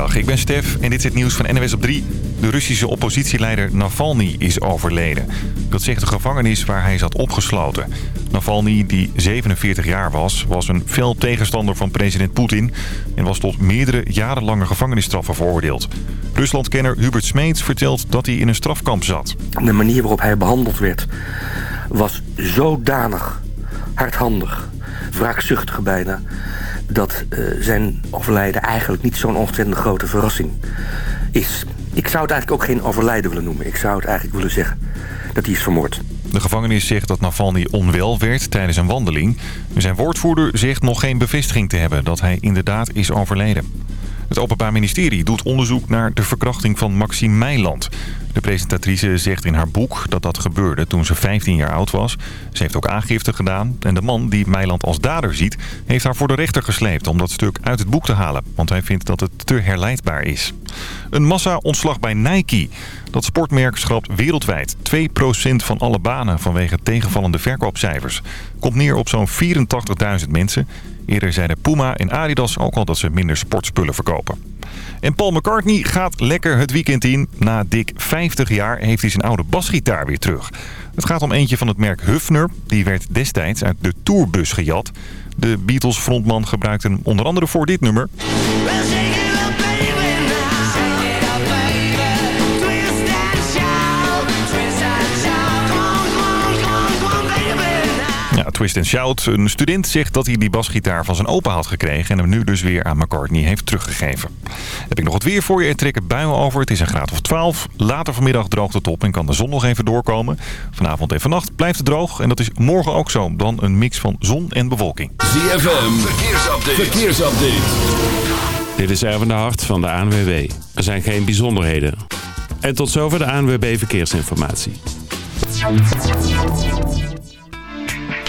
Goedemiddag, ik ben Stef en dit is het nieuws van NWS op 3. De Russische oppositieleider Navalny is overleden. Dat zegt de gevangenis waar hij zat opgesloten. Navalny, die 47 jaar was, was een fel tegenstander van president Poetin... en was tot meerdere jarenlange gevangenisstraffen veroordeeld. Ruslandkenner Hubert Smeets vertelt dat hij in een strafkamp zat. De manier waarop hij behandeld werd was zodanig hardhandig, wraakzuchtig bijna dat uh, zijn overlijden eigenlijk niet zo'n ontzettend grote verrassing is. Ik zou het eigenlijk ook geen overlijden willen noemen. Ik zou het eigenlijk willen zeggen dat hij is vermoord. De gevangenis zegt dat Navalny onwel werd tijdens een wandeling. Zijn woordvoerder zegt nog geen bevestiging te hebben dat hij inderdaad is overleden. Het Openbaar Ministerie doet onderzoek naar de verkrachting van Maxime Meiland. De presentatrice zegt in haar boek dat dat gebeurde toen ze 15 jaar oud was. Ze heeft ook aangifte gedaan. En de man die Meiland als dader ziet, heeft haar voor de rechter gesleept om dat stuk uit het boek te halen. Want hij vindt dat het te herleidbaar is. Een massa-ontslag bij Nike. Dat sportmerk schrapt wereldwijd 2% van alle banen vanwege tegenvallende verkoopcijfers. Komt neer op zo'n 84.000 mensen. Eerder zeiden Puma en Adidas ook al dat ze minder sportspullen verkopen. En Paul McCartney gaat lekker het weekend in. Na dik 50 jaar heeft hij zijn oude basgitaar weer terug. Het gaat om eentje van het merk Hufner. Die werd destijds uit de tourbus gejat. De Beatles frontman gebruikte hem onder andere voor dit nummer. Twist and Shout. Een student zegt dat hij die basgitaar van zijn opa had gekregen... en hem nu dus weer aan McCartney heeft teruggegeven. Heb ik nog het weer voor je. Er trekken buien over. Het is een graad of 12. Later vanmiddag droogt het op en kan de zon nog even doorkomen. Vanavond en vannacht blijft het droog. En dat is morgen ook zo. Dan een mix van zon en bewolking. ZFM, verkeersupdate. verkeersupdate. Dit is Erwin de Hart van de ANWB. Er zijn geen bijzonderheden. En tot zover de ANWB Verkeersinformatie.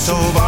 so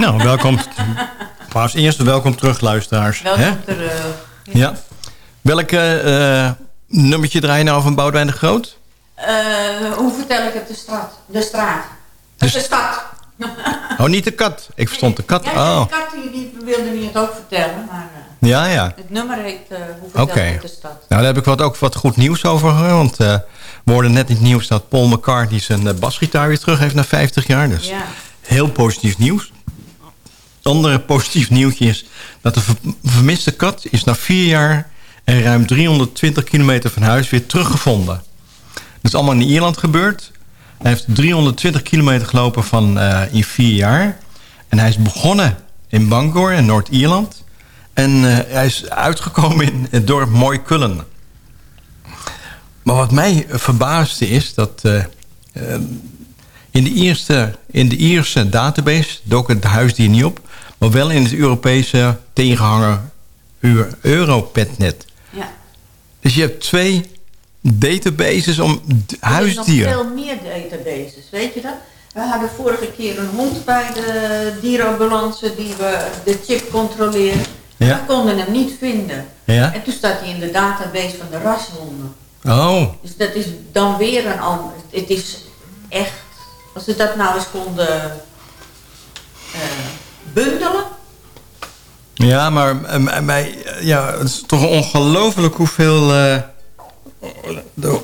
Nou, welkom. Als eerste welkom terug, luisteraars. Welkom terug. Ja. Welk uh, nummertje draai je nou van Boudewijn de Groot? Uh, hoe vertel ik het? De straat. De straat. De, de stad. oh, niet de kat. Ik verstond de kat. Ja, oh. de kat die, die wilde niet het ook vertellen, maar... Ja, ja. Het nummer heet uh, Hoe vertel okay. ik de stad. Nou, daar heb ik wat, ook wat goed nieuws over gehoord. Want uh, we hoorden net in het nieuws dat Paul McCartney zijn basgitaar weer terug heeft na 50 jaar. Dus ja. heel positief nieuws andere positief nieuwtje is dat de vermiste kat is na vier jaar en ruim 320 kilometer van huis weer teruggevonden. Dat is allemaal in Ierland gebeurd. Hij heeft 320 kilometer gelopen van, uh, in vier jaar. En hij is begonnen in Bangor in Noord-Ierland. En uh, hij is uitgekomen in het dorp Moycullen. Maar wat mij verbaasde is dat... Uh, In de, eerste, in de Ierse database dook het huisdier niet op... maar wel in het Europese tegenhanger Europetnet. Ja. Dus je hebt twee databases om d- Er huisdieren. nog veel meer databases, weet je dat? We hadden vorige keer een hond bij de dierenambulance die we de chip controleren. Ja. We konden hem niet vinden. Ja? En toen staat hij in de database van de rashonden. Oh, Dus dat is dan weer een ander. Het is echt, als ze dat nou eens konden eh, bundelen. ja, maar eh, mij, eh, ja, het is toch ongelooflijk hoeveel... eh,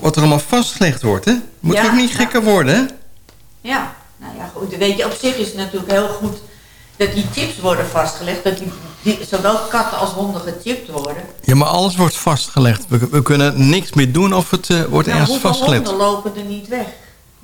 wat er allemaal vastgelegd wordt, hè? Moet Ja, ook niet ja. gekker worden, hè? Ja, nou ja, goed. Weet je, op zich is het natuurlijk heel goed dat die chips worden vastgelegd. Dat die, die, zowel katten als honden gechipt worden. Ja, maar alles wordt vastgelegd. We, we kunnen niks meer doen of het eh, wordt Nou, ergens vastgelegd. honden lopen er niet weg?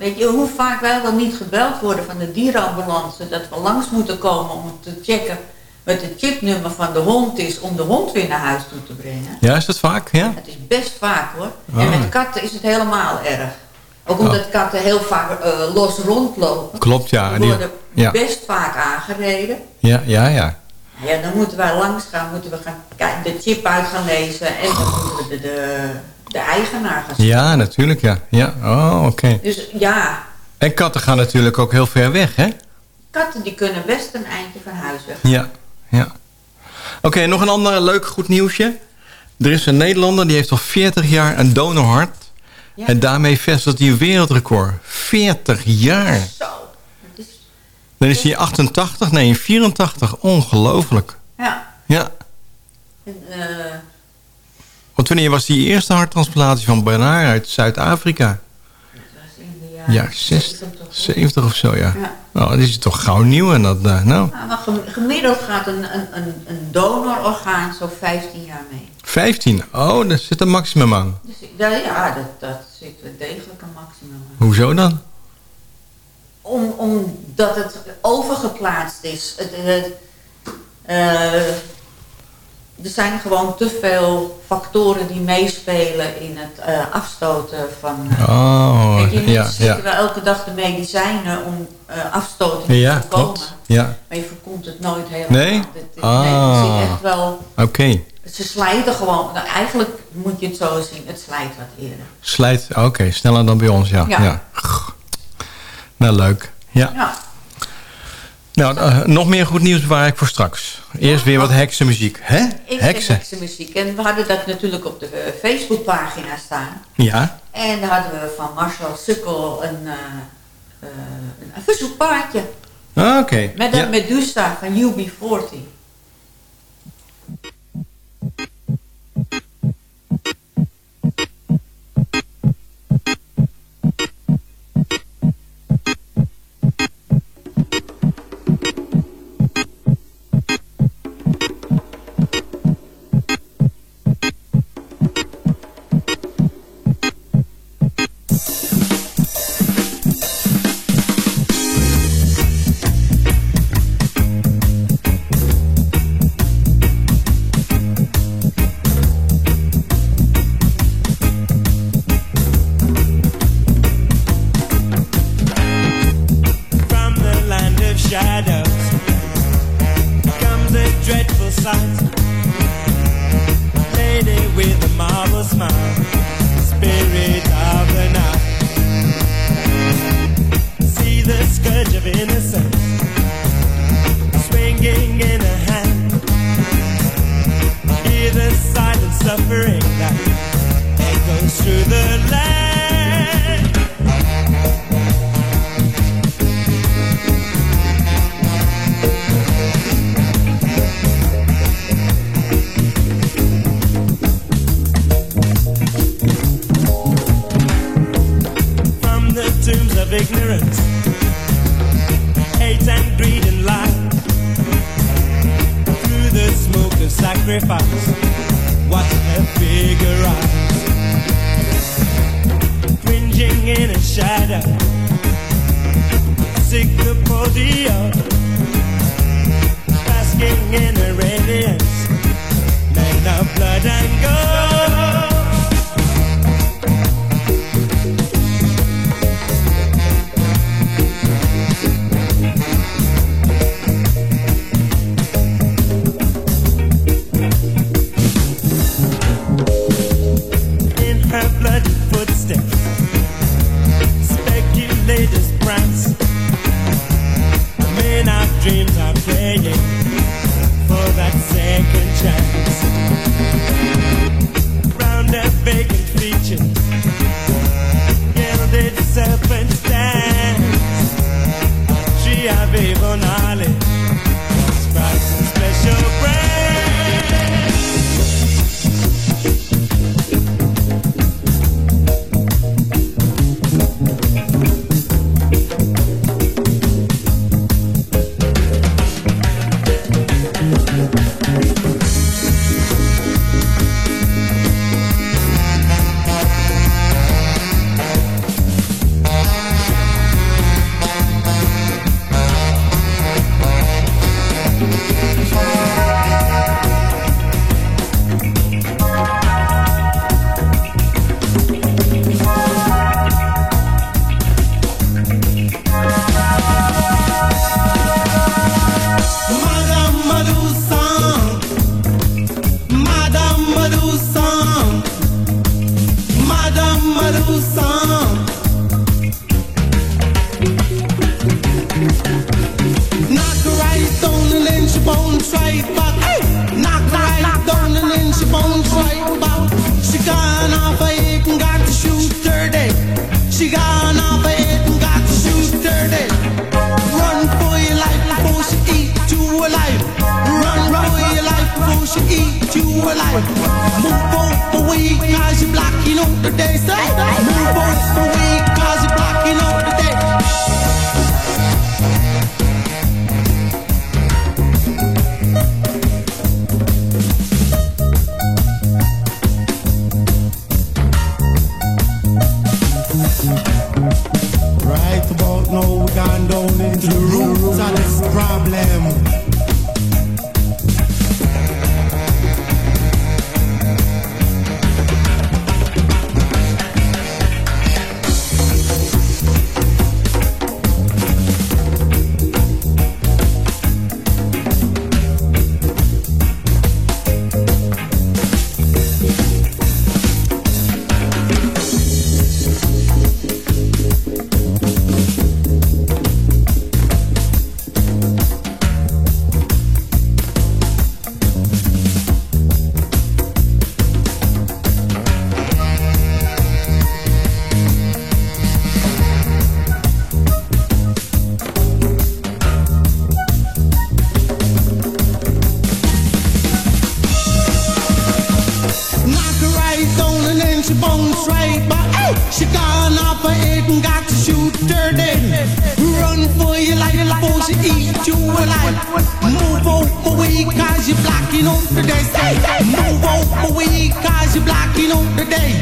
Weet je, hoe vaak wij wel niet gebeld worden van de dierenambulance... dat we langs moeten komen om te checken wat het chipnummer van de hond is... om de hond weer naar huis toe te brengen. Ja, is dat vaak? Ja? Het is best vaak hoor. Ah. En met katten is het helemaal erg. Ook omdat katten heel vaak eh, los rondlopen. Klopt, ja. Die worden ja. best vaak aangereden. Ja, ja, ja. Ja, dan moeten wij langs gaan, moeten we gaan kijken, de chip uit gaan lezen en dan moeten we de, de, de eigenaar gaan. Ja, natuurlijk, ja. ja. Oh, oké. Dus ja, En katten gaan natuurlijk ook heel ver weg, hè? katten die kunnen best een eindje van huis weg. Ja, ja. Oké, nog een ander leuk goed nieuwsje. Er is een Nederlander die heeft al 40 jaar een donorhart. Ja. En daarmee vestigt hij een wereldrecord. 40 jaar. Zo, is, Dan is hij 88, nee 84. Ongelooflijk. ja. Ja. En, eh, Want wanneer was die eerste harttransplantatie van Bernard uit Zuid-Afrika? Ja, 60, 70 of zo. 70 of zo, ja. Ja. Nou, dat is toch gauw nieuw. En dat, eh, nou, maar gemiddeld gaat een, een, een, een donororgaan zo 15 jaar mee. 15. Oh, daar zit een maximum aan. Dus ja, dat, dat zit wel degelijk een maximum aan. Hoezo dan? Om, omdat het overgeplaatst is. Het, het, eh, er zijn gewoon te veel factoren die meespelen in het eh, afstoten van... eh, Oh, je ja, wel elke dag de medicijnen om eh afstoting te voorkomen. klopt. Ja, Maar je voorkomt het nooit helemaal. Nee? Het, Ah. nee, het zit echt wel... oké. Ze slijten gewoon. Nou, eigenlijk moet je het zo zien. Het slijt wat eerder. Slijt, oké, sneller dan bij ons, ja. ja. Ja. Nou, leuk. Ja. Ja. Nou, eh, nog meer goed nieuws bewaar ik voor straks. Eerst weer wat heksenmuziek. Hè? Ik Heksen. heksenmuziek. En we hadden dat natuurlijk op de eh, Facebookpagina staan. Ja. En daar hadden we van Marcel Sukkel een, eh, een verzoekpaardje. Ah, Oké. Met een Ja. Medusa van UB40. Sacrifice, watch a figure rise. Cringing in a shadow, sick the podium, basking in a radiance, men of blood and gold. dreams are playing. every day. Way cause you're blocking out the day. Say, move out my way cause you're blocking out the day.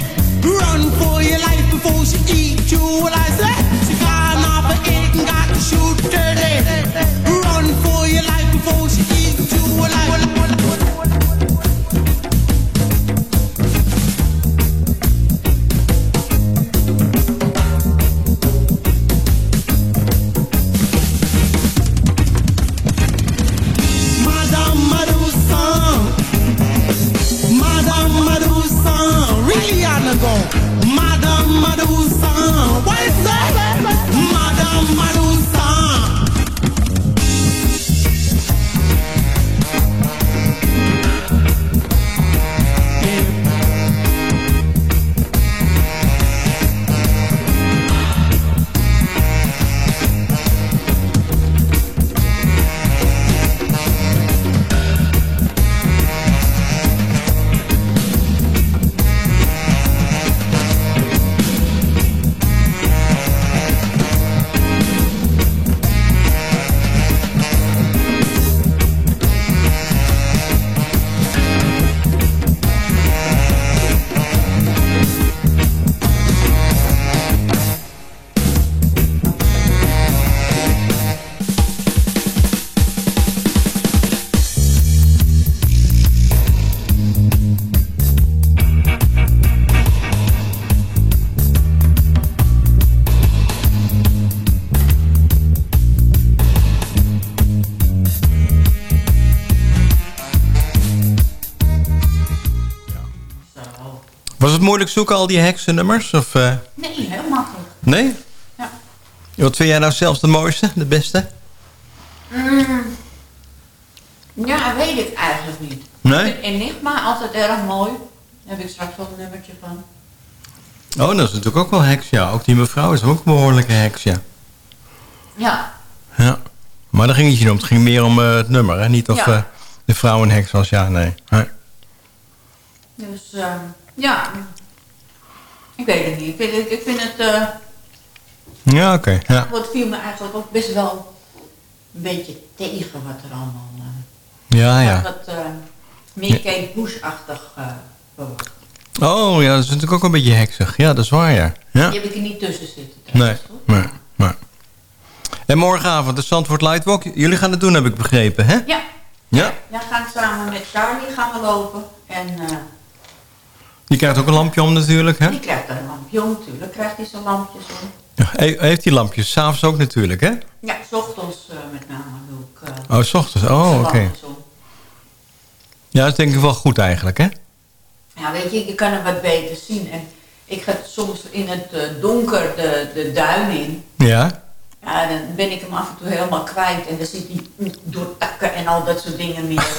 Run for your life before she eat you alive. Say, she moeilijk zoeken, al die heksennummers? Of, eh, Nee, heel makkelijk. nee? Ja. Wat vind jij nou zelfs de mooiste, de beste? Mm. Ja, weet ik eigenlijk niet. Nee? Ik vind Enigma altijd erg mooi. Daar heb ik straks wel een nummertje van. Oh, dat is natuurlijk ook wel heks, ja. Ook die mevrouw is ook een behoorlijke heks, ja. Ja, ja. Maar daar ging het niet om. Het ging meer om eh, het nummer, hè? Niet of Ja. eh, de vrouw een heks was, ja, nee. nee. dus ehm, ja. Ik weet het niet. Ik vind het, ik vind het eh, Ja, oké. ja. wat viel me eigenlijk ook best wel een beetje tegen wat er allemaal... eh, Ja, ja. Wat eh, meer Kate Bush-achtig verwacht. Oh, ja, dat is natuurlijk ook een beetje heksig. Ja, dat is waar, ja. ja. Die heb ik er niet tussen zitten. Nee, nee, nee. En morgenavond de Zandvoort Lightwalk. Jullie gaan het doen, heb ik begrepen, hè? Ja. Ja. Ja, gaan samen met Charlie gaan we lopen. En Je krijgt ook een lampje om natuurlijk, hè? die krijgt een lampje om. Tuurlijk krijgt hij zijn lampjes om. Ja, heeft die lampjes? S'avonds ook natuurlijk, hè? Ja, s ochtends eh, met name doe ik eh, Oh, s ochtends. Oh, oké. Ja, dat is denk ik wel goed eigenlijk, hè? Ja, weet je, je kan hem wat beter zien. En ik ga soms in het eh, donker de, de duin in. Ja. Ja, dan ben ik hem af en toe helemaal kwijt. En dan zit hij door takken en al dat soort dingen meer.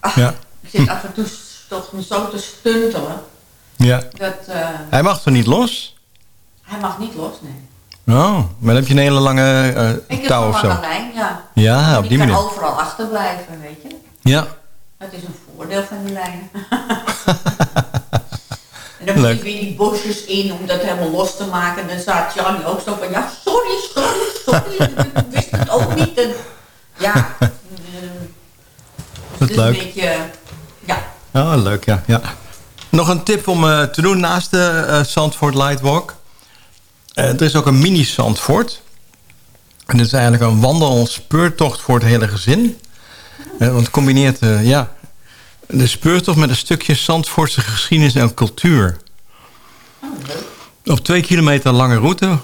En Ja. ik zit af en toe s- toch zo te stuntelen. ja. Dat, eh, Hij mag toch niet los? hij mag niet los, nee. Oh, maar dan heb je een hele lange eh, Ik heb touw of zo. lange lijn, ja. Ja, op die kan manier. overal achterblijven, weet je. Ja. Dat is een voordeel van die lijnen. en dan moet je weer die bosjes in om dat helemaal los te maken. En dan staat Johnny ook zo van, ja, sorry, sorry, sorry. ik wist het ook niet. En, ja, eh, Dat het is leuk. een beetje. Oh, leuk, ja. ja. Nog een tip om eh, te doen naast de eh Zandvoort Lightwalk. Eh, er is ook een mini-Zandvoort. En dat is eigenlijk een wandel-speurtocht voor het hele gezin. Want het combineert ja, de speurtocht met een stukje Zandvoortse geschiedenis en cultuur. Op twee kilometer lange route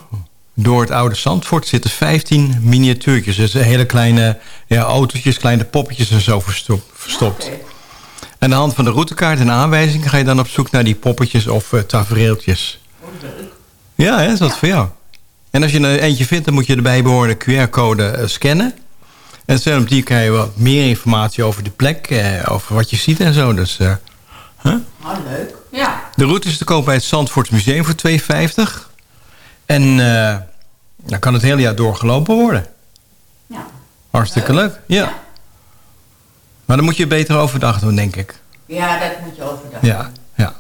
door het oude Zandvoort zitten 15 miniatuurtjes. Dus hele kleine ja, autootjes, kleine poppetjes en zo verstop- verstopt. Aan de hand van de routekaart en aanwijzingen ga je dan op zoek naar die poppetjes of uh, tafereeltjes. Ja, hè, is dat voor jou. En als je er eentje vindt, dan moet je de bijbehorende QR-code eh, scannen. En zo op die krijg je wat meer informatie over de plek, eh, over wat je ziet en zo. Dus, eh, huh? Oh, leuk. Ja. De route is te koop bij het Zandvoorts Museum voor 2,50. En eh, dan kan het hele jaar doorgelopen worden. Ja. Hartstikke leuk. Ja. Maar dan moet je beter overdag doen, denk ik. Ja, dat moet je overdag. Ja, ja.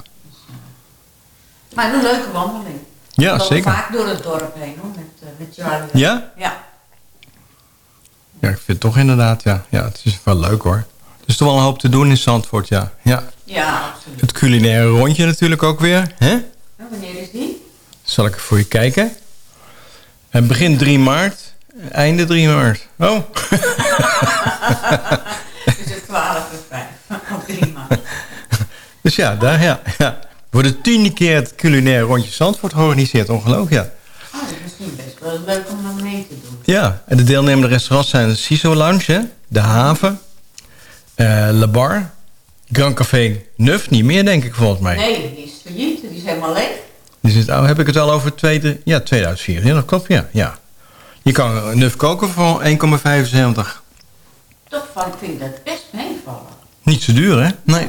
Maar een leuke wandeling. Ja, We zeker. vaak door het dorp heen, hoor, met, eh, met Charlie. Ja? Ja. Ja, ik vind het toch inderdaad, ja. Ja, het is wel leuk hoor. Er is toch wel een hoop te doen in Zandvoort, ja. ja. Ja, absoluut. Het culinaire rondje natuurlijk ook weer. Hè? Wanneer is die? Zal ik voor je kijken. En begin 3 maart, einde 3 maart. Oh. is het 12 uur 5 op 3 maart. Dus ja, daar, ja, ja. Voor de tiende keer het culinaire rondje Zandvoort georganiseerd. Ongelooflijk, ja. Oh, dat is misschien best wel leuk om naar mee te doen. Ja, en de deelnemende restaurants zijn de CISO Lounge, hè? De Haven, eh Le Bar, Grand Café Nuf, niet meer denk ik volgens mij. Nee, die is failliet. Die is helemaal leeg. Dus het, oh, heb ik het al over tweede, ja, 2004. Ja, dat klopt, ja. ja. Je kan Nuf koken voor 1,75. Toch van, ik vind dat best meevallen. Niet zo duur, hè? Nee.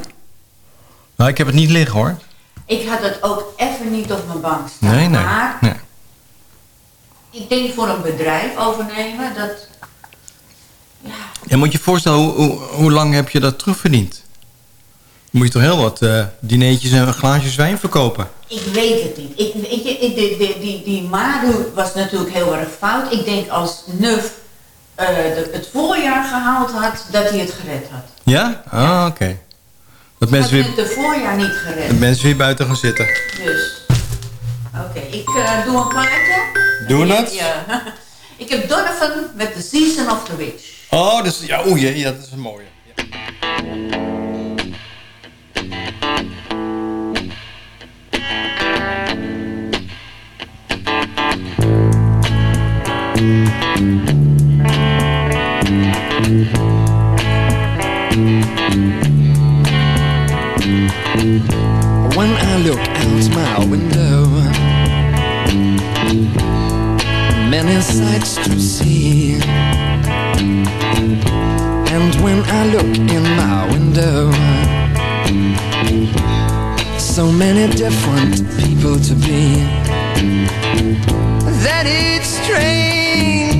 Nou, ik heb het niet liggen, hoor. Ik had het ook even niet op mijn bank staan. Nee, nee. Maar nee. ik denk voor een bedrijf overnemen, dat... Ja, moet je je voorstellen, hoe, hoe, hoe lang heb je dat terugverdiend? Moet je toch heel wat eh dineetjes en glaasjes wijn verkopen? Ik weet het niet. Ik, weet je, ik- de, de, die, die Madu was natuurlijk heel erg fout. Ik denk als Nuf de, het voorjaar gehaald had, dat hij het gered had. Ja? Ah, oké. Dat mensen Had weer, het het voorjaar niet gered. dat mensen weer buiten gaan zitten. Dus, oké, ik eh, doe een plaatje. Doe dat? Ja. ik heb Donovan met The Season of the Witch. Oh, dus, ja, oeh, ja, ja, dat is een mooie. When I look out my window, many sights to see. And when I look in my window, so many different people to be. That it's strange,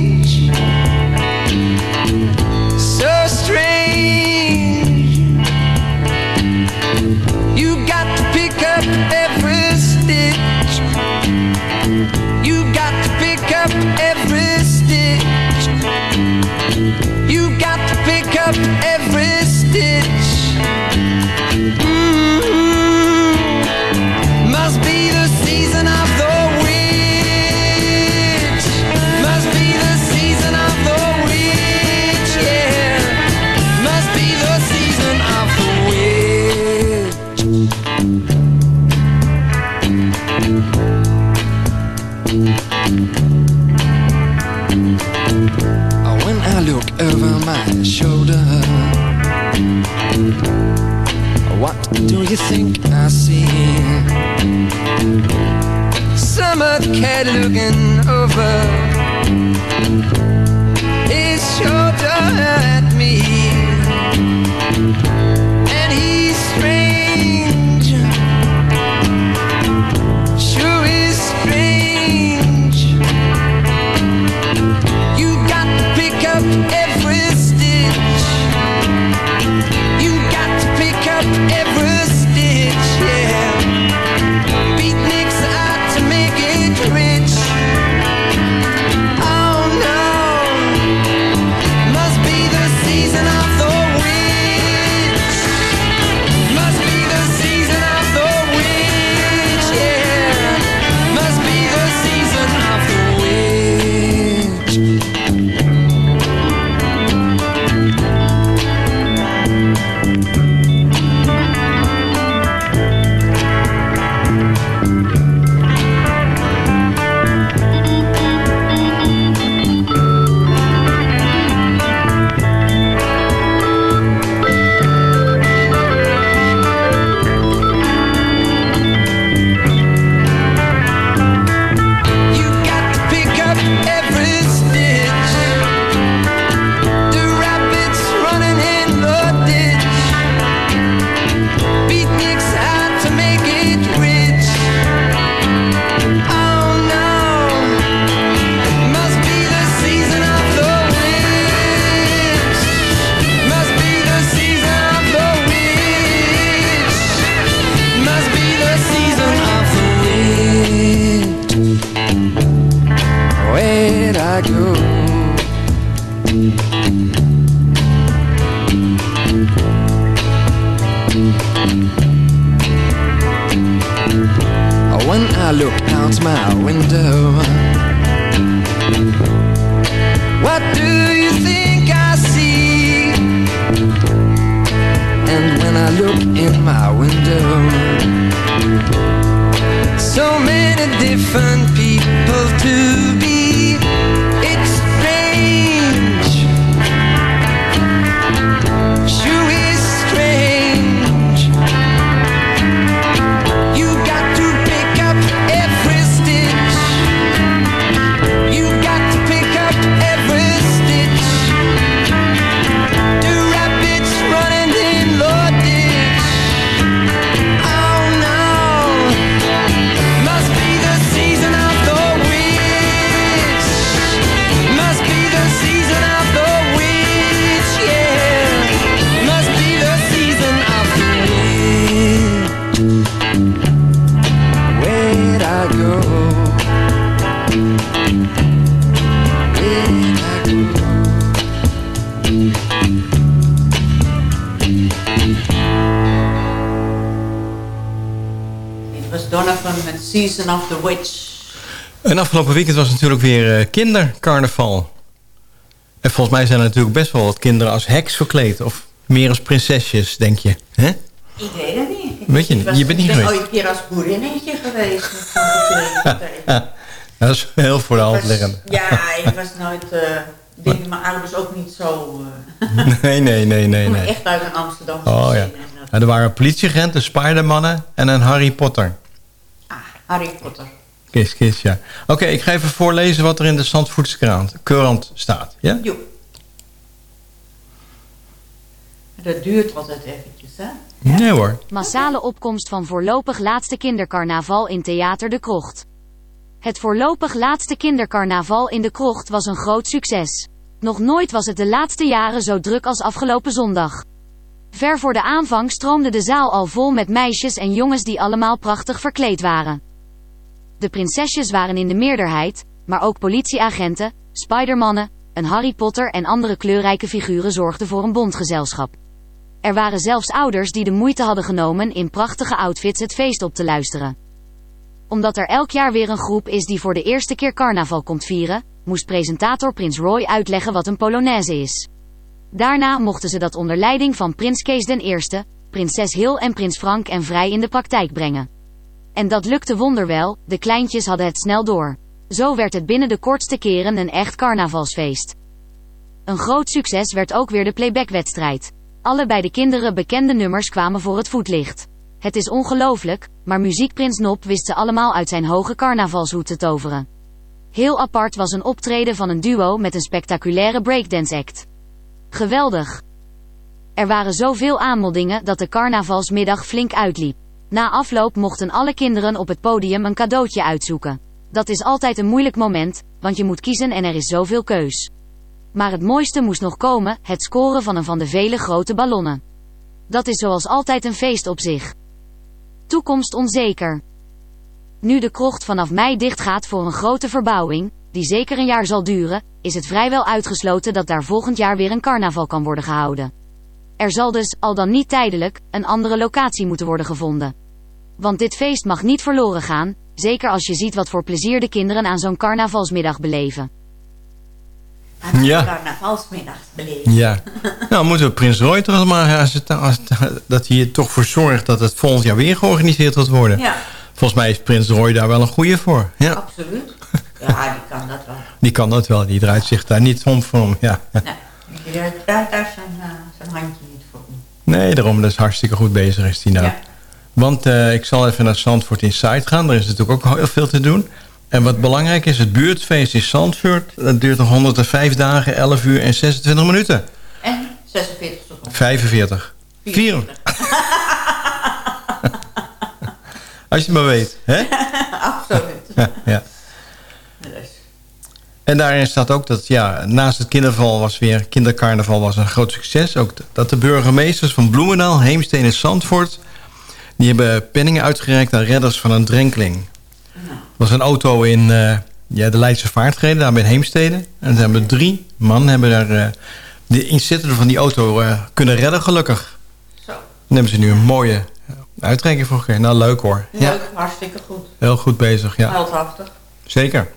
Donovan met Season of the Witch. En afgelopen weekend was natuurlijk weer eh, kindercarnaval. En volgens mij zijn er natuurlijk best wel wat kinderen als heks verkleed. Of meer als prinsesjes, denk je. hè? Ik weet het niet. Ik Weet je niet, was- je bent niet Ik ben ooit een keer als boerinnetje geweest. met. Dat is heel voor de hand liggend. Ja, ik was nooit... eh, ik denk dat mijn ouders ook niet zo... eh Nee, nee, nee, nee. kom nee. echt uit een Amsterdamse Oh ja. En er waren politieagenten, Spidermannen en een Harry Potter. Harry Potter. Ja. Oké, ik ga even voorlezen wat er in de Zandvoortse krant, Courant staat. Ja? Jo. Dat duurt altijd eventjes, hè? Nee hoor. Massale opkomst van voorlopig laatste kindercarnaval in Theater de Krocht. Het voorlopig laatste kindercarnaval in de Krocht was een groot succes. Nog nooit was het de laatste jaren zo druk als afgelopen zondag. Ver voor de aanvang stroomde de zaal al vol met meisjes en jongens die allemaal prachtig verkleed waren. De prinsesjes waren in de meerderheid, maar ook politieagenten, spidermannen, een Harry Potter en andere kleurrijke figuren zorgden voor een bondgezelschap. Er waren zelfs ouders die de moeite hadden genomen in prachtige outfits het feest op te luisteren. Omdat er elk jaar weer een groep is die voor de eerste keer carnaval komt vieren, moest presentator Prins Roy uitleggen wat een Polonaise is. Daarna mochten ze dat onder leiding van Prins Kees I, Prinses Hil en Prins Frank en Vrij in de praktijk brengen. En dat lukte wonderwel, de kleintjes hadden het snel door. Zo werd het binnen de kortste keren een echt carnavalsfeest. Een groot succes werd ook weer de playbackwedstrijd. Allebei de kinderen bekende nummers kwamen voor het voetlicht. Het is ongelooflijk, maar muziekprins Nop wist ze allemaal uit zijn hoge carnavalshoed te toveren. Heel apart was een optreden van een duo met een spectaculaire breakdance act. Geweldig! Er waren zoveel aanmeldingen dat de carnavalsmiddag flink uitliep. Na afloop mochten alle kinderen op het podium een cadeautje uitzoeken. Dat is altijd een moeilijk moment, want je moet kiezen en er is zoveel keus. Maar het mooiste moest nog komen, het scoren van een van de vele grote ballonnen. Dat is zoals altijd een feest op zich. Toekomst onzeker. Nu de krocht vanaf mei dichtgaat voor een grote verbouwing, die zeker een jaar zal duren, is het vrijwel uitgesloten dat daar volgend jaar weer een carnaval kan worden gehouden. Er zal dus, al dan niet tijdelijk, een andere locatie moeten worden gevonden. Want dit feest mag niet verloren gaan, zeker als je ziet wat voor plezier de kinderen aan zo'n carnavalsmiddag beleven. Ja. Carnavalsmiddag beleven. Ja. nou, moeten we Prins Roy toch maar... Als het, als het- dat hij er toch voor zorgt dat het volgend jaar weer georganiseerd gaat worden. Ja. Volgens mij is Prins Roy daar wel een goeie voor. Ja. Absoluut. Ja, die kan dat wel. Die kan dat wel. Die draait zich daar niet om voor om. Ja. Nee, die draait daar zijn, eh, zijn handje niet voor om. Nee, daarom. Dat is hartstikke goed bezig is die nou. Ja. Want eh, ik zal even naar Zandvoort Inside gaan. Daar is natuurlijk ook heel veel te doen. En wat belangrijk is, het buurtfeest in Zandvoort... dat duurt nog 105 dagen, 11 uur en 26 minuten. En 46 seconden. 45. 4. Als je het maar weet. Hè? Absoluut. Ja, ja. En daarin staat ook dat ja, naast het kinderval was weer... kindercarnaval was een groot succes. Ook dat de burgemeesters van Bloemendaal, Heemsteen en Zandvoort... die hebben penningen uitgereikt aan redders van een drenkeling. Er was een auto in eh, ja, de Leidse Vaart gereden, daar bij Heemstede. En ze hebben drie man hebben daar, eh, de inzittenden van die auto eh, kunnen redden, gelukkig. Zo. Daar hebben ze nu een mooie uitreiking voor gekregen. Nou, leuk hoor. Ja, Leuk, hartstikke goed. heel goed bezig. Ja, Heldhaftig. zeker.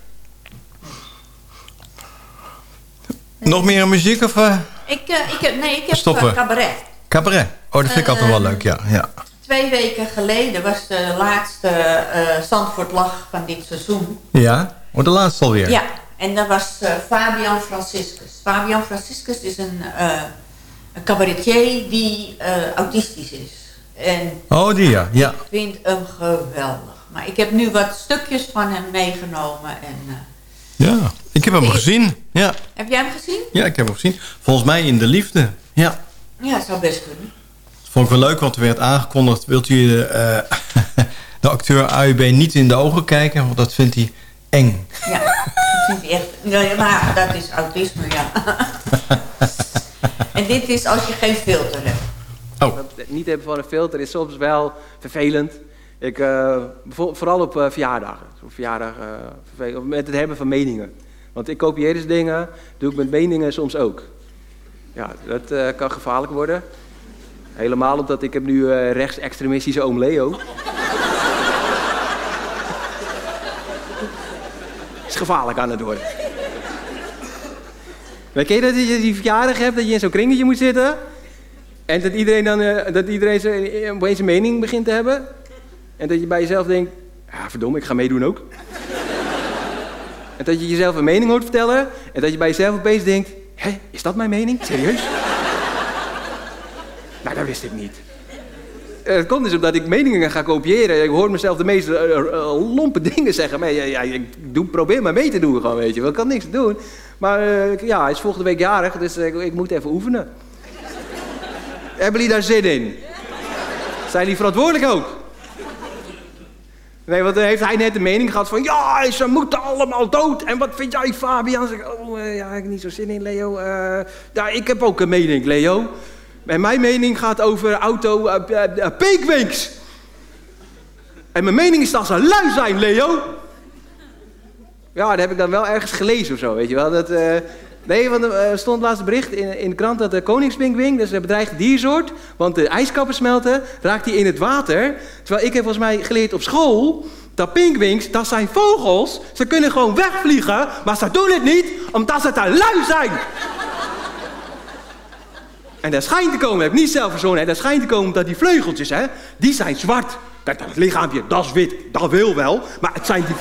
Nog meer muziek of Ik, ik heb, nee, ik heb Stoppen. cabaret. cabaret? Oh, dat vind ik altijd wel leuk, ja. ja. Twee weken geleden was de laatste eh Zandvoort Lach van dit seizoen. Ja? Oh, de laatste alweer. Ja, en dat was eh, Fabian Franciscus. Fabian Franciscus is een, eh, een cabaretier die autistisch is. En Oh, die ja. ja. ik vind hem geweldig. Maar ik heb nu wat stukjes van hem meegenomen. En, Ja, ik heb hem gezien. Ja. heb jij hem gezien? ja, ik heb hem gezien. Volgens mij in De Liefde. Ja. Ja, zou best kunnen. Vond ik wel leuk, want er werd aangekondigd... wilt u de, eh, de acteur AUB niet in de ogen kijken? Want dat vindt hij eng. Ja, dat vind ik echt... Nee, maar dat is autisme, ja. en dit is als je geen filter hebt. Het niet hebben van een filter is soms wel vervelend. Ik, eh, vooral op eh, verjaardagen. Op verjaardag, eh, vervelend. met het hebben van meningen. Want ik kopieer dus dingen, doe ik met meningen soms ook. Ja, dat eh, kan gevaarlijk worden. Helemaal omdat ik heb nu eh rechtsextremistische oom Leo. is gevaarlijk aan het worden. Ken je dat je die verjaardag hebt, dat je in zo'n kringetje moet zitten? En dat iedereen dan eh, dat iedereen opeens een mening begint te hebben? En dat je bij jezelf denkt, ja verdomme, ik ga meedoen ook. en dat je jezelf een mening hoort vertellen en dat je bij jezelf opeens denkt, hé, is dat mijn mening? Serieus? Nou, dat wist ik niet. Eh, Het komt dus omdat ik meningen ga kopiëren. Ik hoor mezelf de meest eh, lompe dingen zeggen. Ja, ik doe, probeer maar mee te doen gewoon, weet je. Ik kan niks doen. Maar ja, hij is volgende week jarig, dus ik, ik moet even oefenen. Hebben jullie daar zin in? Zijn jullie verantwoordelijk ook? Nee, want dan heeft hij net de mening gehad van... Ja, ze moeten allemaal dood. En wat vind jij, Fabian? Zeg oh, ja, ik heb niet zo zin in, Leo. Ja, ik heb ook een mening, Leo. En mijn mening gaat over auto uh, uh. En mijn mening is dat ze lui zijn, Leo. Ja, dat heb ik dan wel ergens gelezen of zo, weet je wel. Dat, eh, nee, want er stond laatst bericht in, in de krant dat de koningspinguïn, dat is een bedreigde diersoort, want de ijskappen smelten, raakt die in het water. Terwijl ik heb volgens mij geleerd op school dat pinguïns, dat zijn vogels. Ze kunnen gewoon wegvliegen, maar ze doen het niet omdat ze te lui zijn. En dat schijnt te komen, heb ik niet zelf verzonnen, hè, dat schijnt te komen dat die vleugeltjes, hè, die zijn zwart. Kijk, dat lichaampje, dat is wit, dat wil wel, maar het zijn die...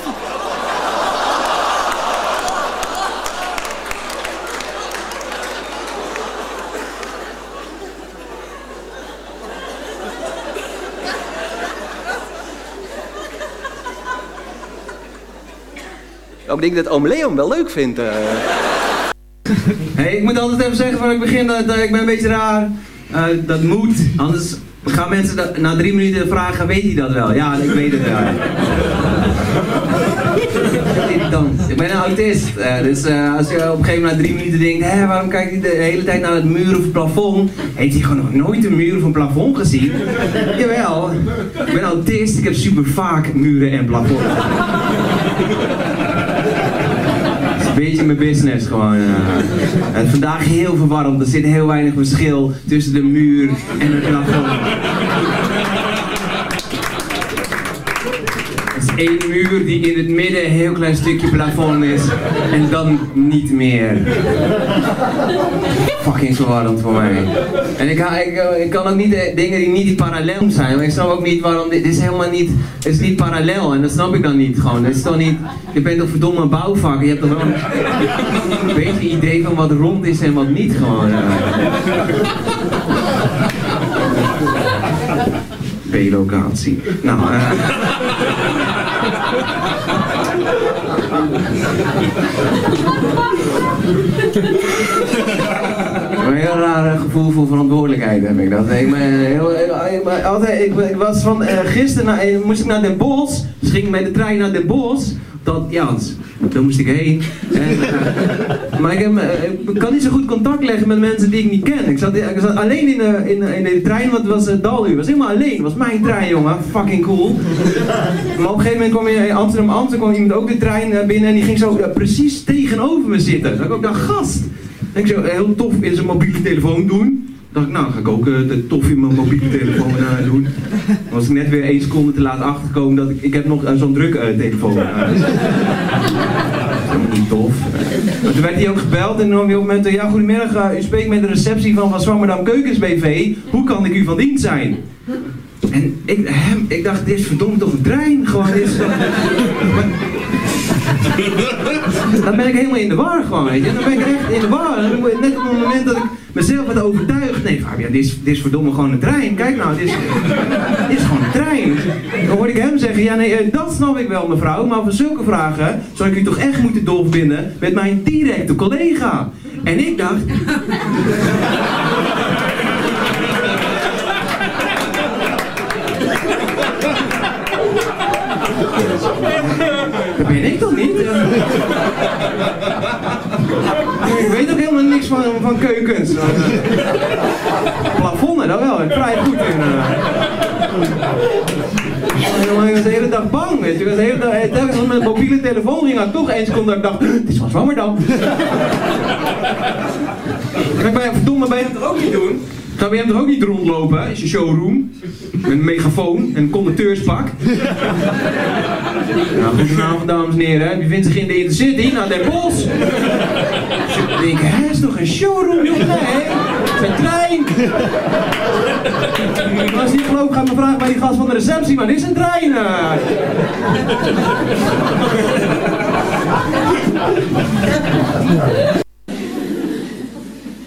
Ik denk dat oom Leon wel leuk vindt. Uh. Hey, ik moet altijd even zeggen van ik begin dat, dat ik ben een beetje raar. Eh, dat moet, anders gaan mensen na drie minuten vragen, weet hij dat wel? Ja, ik weet het wel. Ik ben een autist, eh, dus eh, als je op een gegeven moment na drie minuten denkt, hé, waarom kijkt hij de hele tijd naar het muur of het plafond? Heeft hij gewoon nog nooit een muur of een plafond gezien? Jawel, ik ben autist, ik heb super vaak muren en plafond. Beetje mijn business gewoon. En vandaag heel verwarrend. Er zit heel weinig verschil tussen de muur en het plafond. Één muur die in het midden een heel klein stukje plafond is. En dan niet meer. Fucking verwarrend voor mij. En ik, ik, eh, ik kan ook niet dingen die niet parallel zijn. Maar ik snap ook niet waarom dit, is helemaal niet, het is niet parallel. En dat snap ik dan niet gewoon. Het is toch niet, je bent toch verdomme een bouwvakker. Je hebt toch wel een, een beetje idee van wat rond is en wat niet gewoon. B-locatie. Nou, eh. Een heel raar eh, gevoel voor verantwoordelijkheid heb ik dat. Ik, ben heel, heel- ben altijd, ik, ik was van eh, gisteren eh, moest ik naar Den Bosch. Dus ging met de trein naar Den Bosch. Dat, ja, dus, daar moest ik heen. En, eh, maar ik, heb, eh, ik kan niet zo goed contact leggen met mensen die ik niet ken. Ik zat, ik zat alleen in de, in, in de trein, want het was daluur. Ik was helemaal alleen. Het was mijn trein, jongen. Fucking cool. Maar op een gegeven moment kwam je in Amsterdam-Amsterdam kwam iemand ook de trein eh, binnen en die ging zo eh, precies tegenover me zitten. Dat ik ook dacht, gast. En ik zo eh, heel tof in zijn mobiele telefoon doen. Dacht ik, nou ga ik ook eh, de tof in mijn mobiele telefoon eh, doen. Dan was ik net weer één seconde te laat achtergekomen dat ik, ik heb nog eh, zo'n druk eh, telefoon. dat is helemaal niet tof. Maar toen werd hij ook gebeld en dan op een moment, ja goedemiddag, u spreekt met de receptie van Van Swammerdam Keukens BV. Hoe kan ik u van dienst zijn? En ik, hem, ik dacht, dit is verdomd toch een trein? Gewoon, dit is toch... Dan ben ik helemaal in de war gewoon, weet je. Dan ben ik echt in de war. Net op het moment dat ik mezelf had overtuigd. Nee, Fabian, dit is, dit is verdomme gewoon een trein. Kijk nou, dit is, is gewoon een trein. Dan hoorde ik hem zeggen, ja nee, eh, dat snap ik wel mevrouw. Maar voor zulke vragen zou ik u toch echt moeten doorverbinden met mijn directe collega. En ik dacht... Dat ben ik toch niet? ik weet ook helemaal niks van, van keukens. Plafonnen, dat wel. Vrij goed in. eh. Jongen, Ik was de hele dag bang, weet je. Ik was de hele dag, eh, telkens als mijn mobiele telefoon ging, had ik toch één seconde dat ik dacht, het is van Zwammerdam. Kijk, bij verdomme bij hem toch ook niet doen? Ga bij hem toch ook niet rondlopen, is je showroom. Met een megafoon en een conducteurspak. Nou, goedenavond dames en heren. Wie vindt zich in de Intercity naar Den Bosch? Ik denk, hè, is toch een showroom? jongen? Nee, het is een trein. Als je niet gelooft, ga ik me vragen bij die gast van de receptie, maar dit is een trein. eh.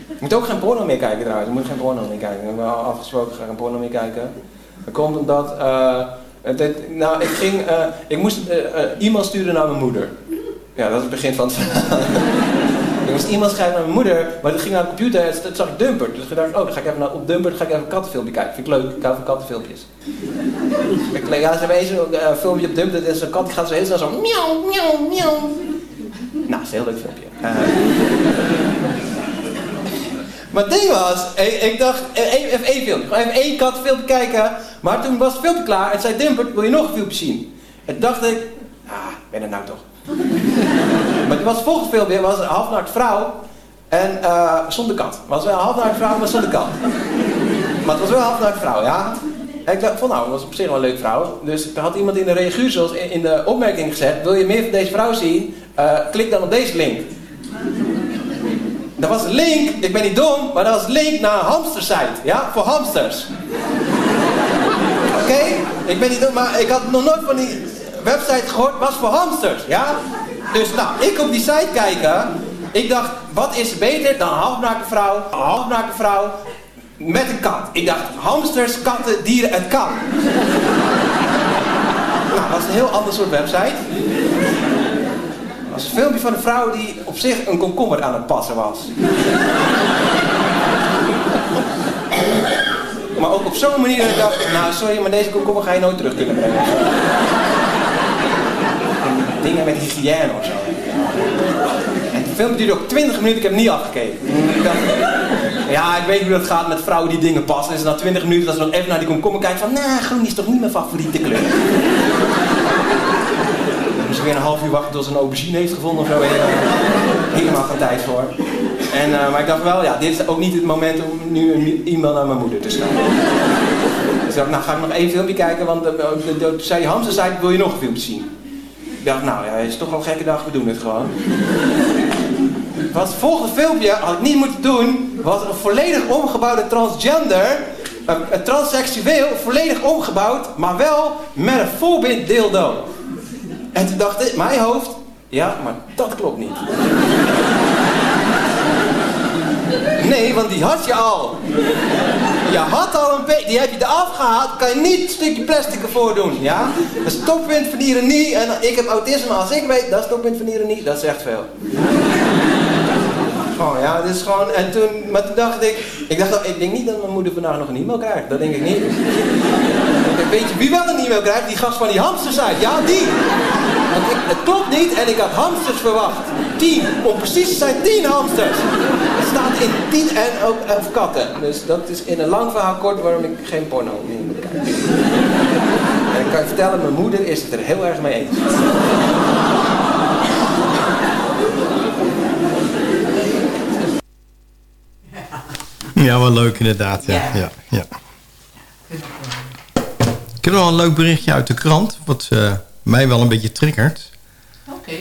Je moet ook geen porno meer kijken trouwens. Je moet geen porno meer kijken. Ik heb wel afgesproken, ik ga geen porno meer kijken. Dat komt omdat, eh, het, het- nou ik ging, eh, ik moest eh, eh, e-mail sturen naar mijn moeder. Ja, dat is het begin van het verhaal. ik moest e-mail schrijven naar mijn moeder, maar toen ging naar de computer en toen zag ik Dumper. Dus ik dacht, oh, dan ga ik even naar, op Dumper, ga ik even een kattenfilmpje kijken. Vind ik leuk, ik hou van kattenfilmpjes. ik, ja, ze hebben eens eh, filmpje op Dumper, dat is zo'n kat gaat zo heel snel zo miauw, miauw, miauw. Nou, dat is een heel leuk filmpje. Eh, maar het ding was, ik, ik dacht, eh, even, één filmpje, gewoon even één kattenfilmpje kijken. Maar toen was het filmpje klaar en zei Dumpert, wil je nog een filmpje zien? En toen dacht ik, ah, ben er nou toch. maar toen was het volgende filmpje, was een halfnaakt vrouw en eh, zonder kat. Was wel een halfnaakt vrouw, maar zonder kat. maar het was wel een halfnaakt vrouw, ja. En ik dacht van nou, dat was op zich wel een leuke vrouw. Dus er had iemand in de reaguur zoals in, in de opmerking gezet, wil je meer van deze vrouw zien? Eh, klik dan op deze link. Dat was een link, ik ben niet dom, maar dat was een link naar een hamstersite. Ja, voor hamsters. Oké, ik ben niet dom, maar ik had nog nooit van die website gehoord, was voor hamsters. Ja? Dus nou, ik op die site kijken. Ik dacht, wat is beter dan een halfnaakte vrouw, een halfnaakte vrouw met een kat. Ik dacht, hamsters, katten, dieren, het kan. nou, dat is een heel ander soort website. Was een filmpje van een vrouw die op zich een komkommer aan het passen was. maar ook op zo'n manier dat ik dacht, nou sorry, maar deze komkommer ga je nooit terug kunnen brengen. Dingen met hygiëne of zo. En het filmpje duurde ook 20 minuten, ik heb niet afgekeken. Ja, ik weet hoe dat gaat met vrouwen die dingen passen. En ze na 20 minuten dat ze dan even naar die komkommer kijken van, nou, groen is toch niet mijn favoriete kleur. Weer een half uur wachten tot ze een aubergine heeft gevonden of zo. En, helemaal geen tijd voor. En, uh, maar ik dacht wel, ja, dit is ook niet het moment om nu een e-mail naar mijn moeder te schrijven. Dus ik dacht, nou ga ik nog één filmpje kijken, want uh, de, de, zei Hamster zei, wil je nog een filmpje zien? Ik dacht, nou ja, het is toch wel een gekke dag, we doen het gewoon. Wat volgende filmpje had ik niet moeten doen, was een volledig omgebouwde transgender, uh, transseksueel, volledig omgebouwd, maar wel met een volbind dildo. En toen dacht ik, mijn hoofd, ja, maar dat klopt niet. Nee, want die had je al. Je had al een beetje, die heb je eraf gehaald, kan je niet een stukje plastic ervoor doen, ja? Dat is toppunt van ironie en ik heb autisme, als ik weet, dat is toppunt van ironie, dat zegt veel. Gewoon, ja, het is gewoon, en toen, maar toen dacht ik, ik dacht, ik denk niet dat mijn moeder vandaag nog een e-mail krijgt, dat denk ik niet. Weet je wie wel een e-mail krijgt? Die gast van die hamstersite, ja, die. Ik, het klopt niet en ik had hamsters verwacht. Tien, om precies te zijn, tien hamsters. Het staat in tien en ook of katten. Dus dat is in een lang verhaal kort waarom ik geen porno meer moet kijken. En ik kan je vertellen, mijn moeder is het er heel erg mee eens. Ja, wel leuk inderdaad. Ja, ja. ja, Ik heb nog een leuk berichtje uit de krant, wat uh, mij wel een beetje triggert. Oké.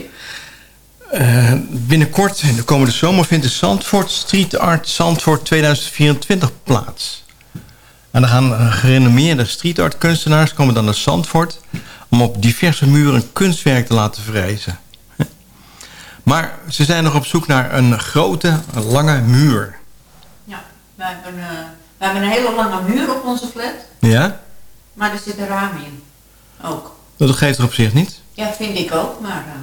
Uh, binnenkort, in de komende zomer, vindt de Zandvoort Street Art Zandvoort 2024 plaats. En dan gaan gerenommeerde street art kunstenaars komen dan naar Zandvoort... om op diverse muren kunstwerk te laten verrijzen. Maar ze zijn nog op zoek naar een grote, lange muur. Ja, we hebben, uh, we hebben een hele lange muur op onze flat. Ja? Maar er zit een raam in. Ook. Dat geeft er op zich niet? Ja, vind ik ook, maar... Uh,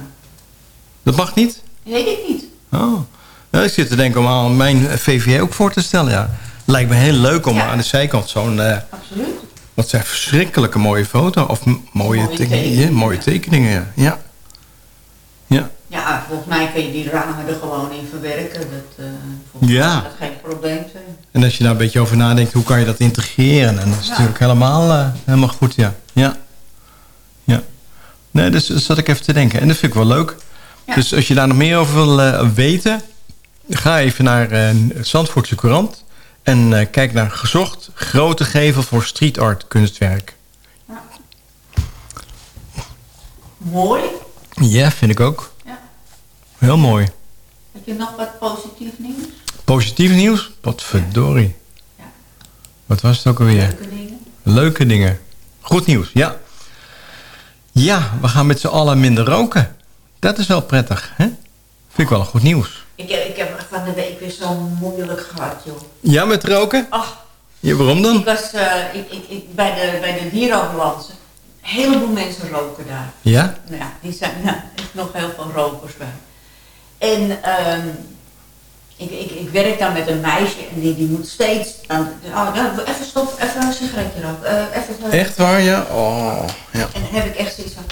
dat mag niet? Weet ik niet. Oh. Ik zit te denken om aan mijn VVA ook voor te stellen, ja. Lijkt me heel leuk om ja. aan de zijkant zo'n... Uh, Absoluut. Wat zijn verschrikkelijke mooie foto of mooie, mooie tekeningen. tekeningen. mooie tekeningen, ja. ja. Ja. Ja, volgens mij kun je die ramen er gewoon in verwerken. Dat, uh, ja. dat geen probleem zijn. En als je daar een beetje over nadenkt, hoe kan je dat integreren? En dat is ja. natuurlijk helemaal, uh, helemaal goed. Ja. ja. Nee, dus dat zat ik even te denken. En dat vind ik wel leuk. Ja. Dus als je daar nog meer over wil uh, weten... ga even naar uh, Zandvoortse Courant... en uh, kijk naar gezocht grote gevel voor street art kunstwerk. Ja. Mooi. Ja, vind ik ook. Ja. Heel mooi. Heb je nog wat positief nieuws? Positief nieuws? Wat verdorie. Ja. Wat was het ook alweer? Leuke dingen. Leuke dingen. Goed nieuws, ja. Ja, we gaan met z'n allen minder roken. Dat is wel prettig, hè? Vind ik wel een goed nieuws. Ik, ik heb van de week weer zo moeilijk gehad, joh. Ja, met roken? Ach. Ja, waarom dan? Ik was uh, ik, ik, ik, bij de, bij de dierenambulance. Een heleboel mensen roken daar. Ja? Nou ja, die zijn nou, echt nog heel veel rokers bij. En um, ik, ik, ik werk daar met een meisje en die, die moet steeds... Dan, oh, even stop, even een sigaretje roken. Uh, even, echt waar, ja? Oh, ja. En dan heb ik echt zoiets van...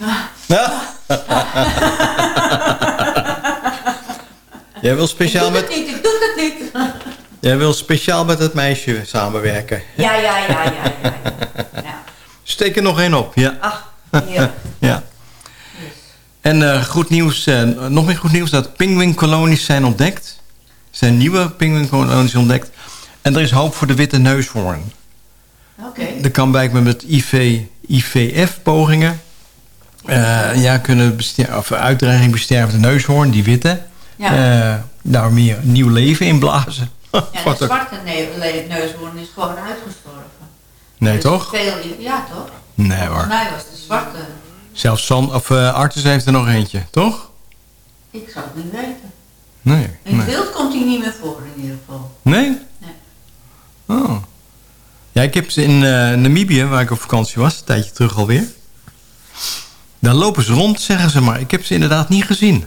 Ah, ja. Jij wil speciaal ik met... Het niet, ik doe het niet. Jij wil speciaal met het meisje samenwerken. Ja, ja, ja, ja, ja. ja. Steek er nog één op, ja. Ach, ja. ja. En uh, goed nieuws, uh, nog meer goed nieuws, dat pinguïnkolonies zijn ontdekt. Er zijn nieuwe pinguïnkolonies ontdekt. En er is hoop voor de witte neushoorn. Oké. Okay. Kan blijkbaar met IV, IVF-pogingen... Uh, ja, kunnen of uitdreiging bestervende neushoorn, die witte... Ja. daar meer nieuw leven in blazen. Ja, de zwarte ne neushoorn is gewoon uitgestorven. Nee, dus toch? Veel, ja, toch? Nee hoor. Volgens mij was de zwarte... Zelfs San, of, uh, Artis heeft er nog eentje, toch? Ik zou het niet weten. Nee. In het nee. wild komt hij niet meer voor in ieder geval. Nee? Nee. Oh. Ja, ik heb ze in uh, Namibië, waar ik op vakantie was, een tijdje terug alweer. Daar lopen ze rond, zeggen ze, maar ik heb ze inderdaad niet gezien.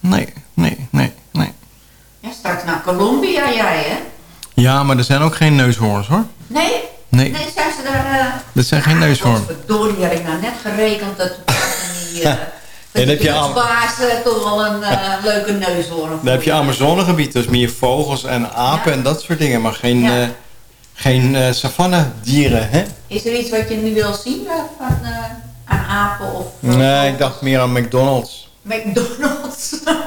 Nee, nee, nee, nee. Ja, straks naar Colombia, jij, hè? Ja, maar er zijn ook geen neushoorns, hoor. Nee? Nee. zijn ze daar... eh Dat zijn geen neushoorns. Verdorie, had ik nou net gerekend dat die... eh En heb je die baas toch wel een eh, leuke neushoorn. Dan heb je Amazonegebied, dus meer vogels en apen en dat soort dingen. Maar geen, Ja. eh geen eh savannedieren, hè? Is er iets wat je nu wil zien eh, van, eh, aan apen of eh, Nee, ik dacht meer aan McDonald's. McDonald's?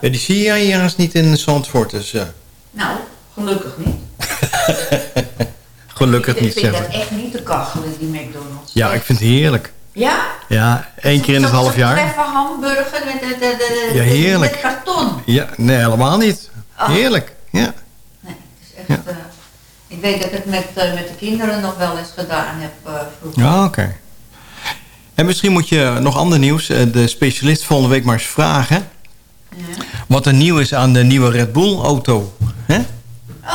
Ja, die zie je hier haast niet in Zandvoort, dus eh, nou, gelukkig niet. Gelukkig ik niet, vind zeg dat echt niet te kachelen, die McDonald's. Ja, ik vind het heerlijk. Ja? Ja, één keer in het half jaar. treffer hamburger met, de, de, de, Ja, heerlijk. met karton. Ja, nee, helemaal niet. Oh. Heerlijk, ja. Echt, eh, ik weet dat ik het met, eh, met de kinderen nog wel eens gedaan heb eh, vroeger. Ja, oké. En misschien moet je nog ander nieuws, de specialist volgende week maar eens vragen. Wat er nieuw is aan de nieuwe Red Bull auto. hè?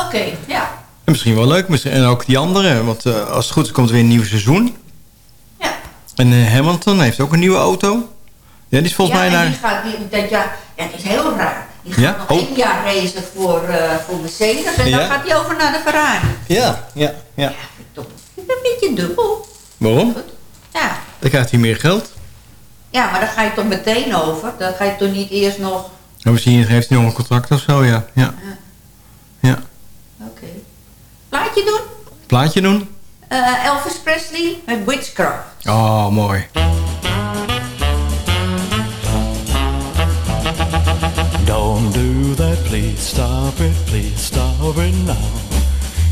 Oké, ja. En misschien wel leuk, misschien- en ook die andere. Want eh, als het goed is komt er weer een nieuw seizoen. Ja. En eh, Hamilton heeft ook een nieuwe auto. Ja, die is volgens ja, mij naar... die gaat, die, dat ja, het is heel raar. Die gaat Ja? nog Oh. één jaar racen voor, eh, voor Mercedes en dan Ja? gaat hij over naar de Ferrari. Ja, ja, ja. Een beetje dubbel. Waarom? Ja. Dan krijgt hij meer geld. ja, maar dan ga je toch meteen over. Dan ga je toch niet eerst nog... Nou, misschien heeft hij nog een contract of zo, ja. ja. Ja. Oké. Plaatje doen? Plaatje doen? Eh, Elvis Presley met Witchcraft. Oh, mooi. Don't do that, please stop it, please stop it now.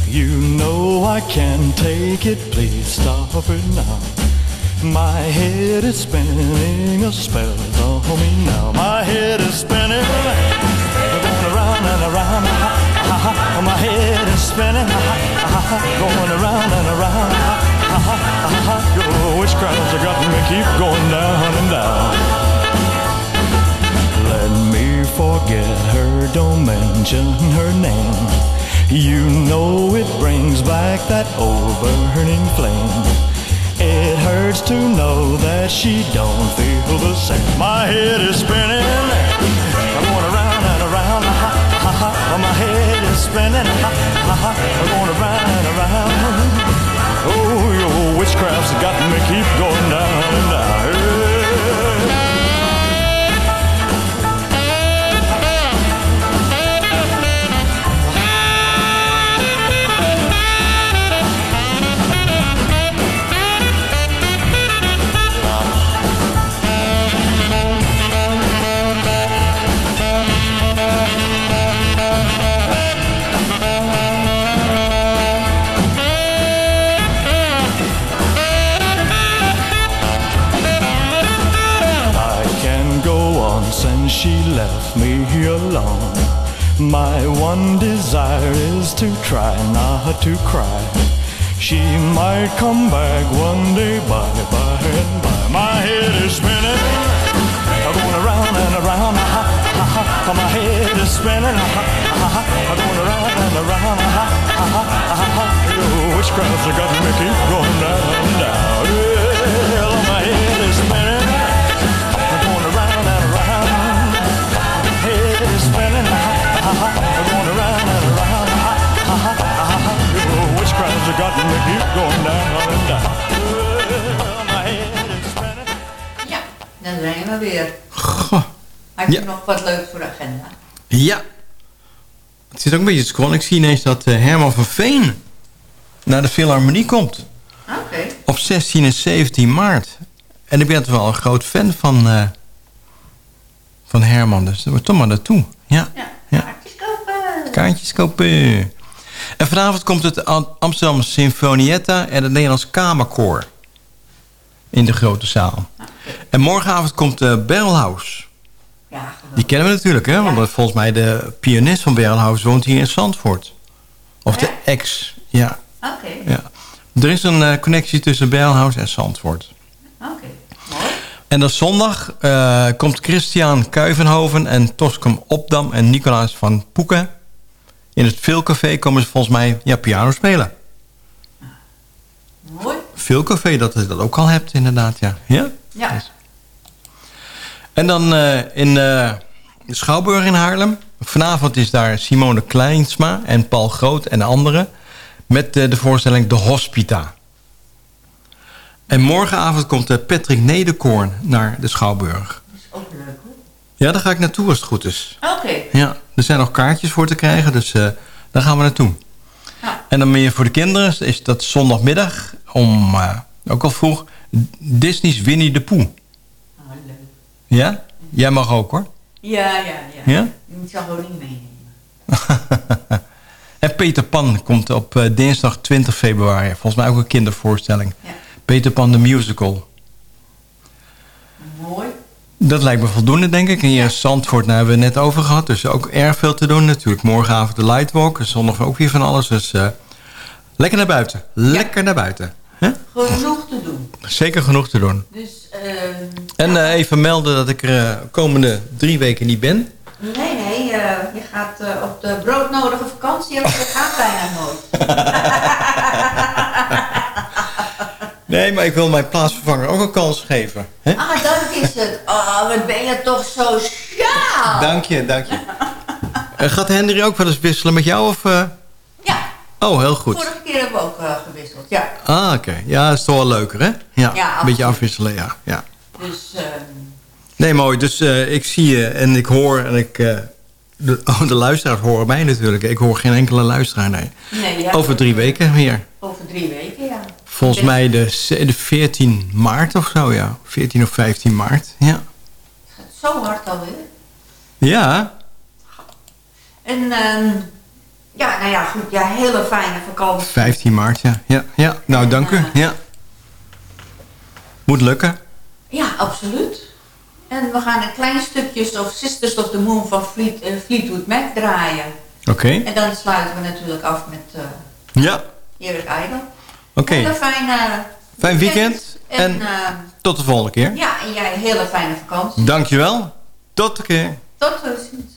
You know I can't take it, please stop it now. My head is spinning, a spell on me now. My head is spinning, Uh-huh. My head is spinning, uh-huh. Uh-huh. going around and around. Your witchcraft's got me keep going down and down. Let me forget her, don't mention her name. You know it brings back that old burning flame. It hurts to know that she don't feel the same. My head is spinning, I'm going around. My head is spinning, my heart, I'm going around and around. Oh, your witchcraft's got me keep going down and down. My one desire is to try not to cry. She might come back one day by, by and by. My head is spinning, going around and around. My head is spinning, going around and around. Your witchcraft's got keep going down and down. Well, dan zijn we weer. Had je nog wat leuks voor de agenda? Ja. Het zit ook een beetje scrollen. Ik zie ineens dat eh, Herman van Veen naar de Philharmonie komt. Oké. Op 16 en 17 maart. En ik ben toch wel een groot fan van, eh, van Herman. Dus we toch maar naartoe. Ja. ja. Kaartjes kopen. En vanavond komt het Am- Amsterdam Sinfonietta en het Nederlands Kamerkoor. In de grote zaal. En morgenavond komt de Barrelhouse. Die kennen we natuurlijk, hè? Want volgens mij de pianist van Barrelhouse woont hier in Zandvoort. Of de ex, ja. Oké. ja. Er is een eh, connectie tussen Barrelhouse en Zandvoort. Oké. En dan zondag eh, komt Christian Kuivenhoven en Toscom Opdam en Nicolaas van Poeken. In het Veelcafé komen ze volgens mij ja, piano spelen. Mooi. veel café dat je dat ook al hebt inderdaad, ja. Ja? Ja. En dan eh, in eh, de Schouwburg in Haarlem. Vanavond is daar Simone Kleinsma en Paul Groot en anderen... met eh, de voorstelling De Hospita. En morgenavond komt eh, Patrick Nederkoorn naar de Schouwburg. Dat is ook leuk hoor. Ja, daar ga ik naartoe als het goed is. Oké. Ja, er zijn nog kaartjes voor te krijgen, dus eh, daar gaan we naartoe. En dan meer voor de kinderen is dat zondagmiddag om, eh, ook al vroeg, Disney's Winnie de Pooh. Ah, leuk. Ja? Jij mag ook hoor. Ja, ja, ja. Ja? Ik zal gewoon niet meenemen. En Peter Pan komt op eh, dinsdag 20 februari. Volgens mij ook een kindervoorstelling. Peter Pan de Musical. Mooi. Dat lijkt me voldoende, denk ik. En hier in Zandvoort, nou, hebben we het net over gehad. Dus ook erg veel te doen natuurlijk. Morgenavond de Lightwalk. Zondag ook weer van alles. Dus eh, lekker naar buiten. Lekker naar buiten. Genoeg te doen. Zeker genoeg te doen. Dus, ehm En eh, even melden dat ik er eh, komende drie weken niet ben. nee, nee, eh, je gaat op de broodnodige vakantie of je gaat bijna nooit. Nee, maar ik wil mijn plaatsvervanger ook een kans geven. Hè? Ah, dat is het. Oh, wat ben je toch sociaal. Dank je, dank je. Gaat Henry ook wel eens wisselen met jou? Of? Ja. Oh, heel goed. Vorige keer hebben we ook eh, gewisseld, ja. Ah, oké. Ja, dat is toch wel leuker, hè? Ja, Ja, een beetje afwisselen, ja. ja. Dus, ehm, Nee, mooi. Dus eh, ik zie je en ik hoor en ik... eh, de, oh, de luisteraars horen mij natuurlijk. Ik hoor geen enkele luisteraar, nee. nee, ja, Over drie weken weer. Over drie weken, ja. Volgens mij de, ze- de 14 maart of zo, ja. 14 of 15 maart, ja. Zo hard alweer. Ja, En, ehm, ja, nou ja, goed. Ja, hele fijne vakantie. 15 maart, ja. Ja, ja. nou dank u. Ja. Moet lukken. Ja, absoluut. En we gaan een klein stukjes of Sisters of the Moon van Fleet, eh, Fleetwood Mac draaien. Oké. En dan sluiten we natuurlijk af met eh Ja, Erik Idle. oké. Hele fijne Fijn weekend. En, En eh, tot de volgende keer. ja, en jij een hele fijne vakantie. Dankjewel. Tot de keer. Tot ziens.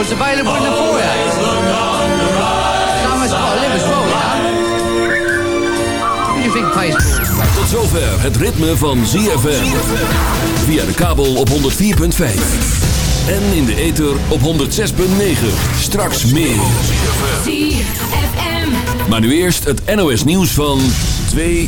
Record's available in the foyer. Someone's got to live as well, you know. Who do you think pays Tot zover het ritme van ZFM. Via de kabel op 104.5. En in de ether op 106.9. Straks meer. Maar nu eerst het NOS nieuws van 2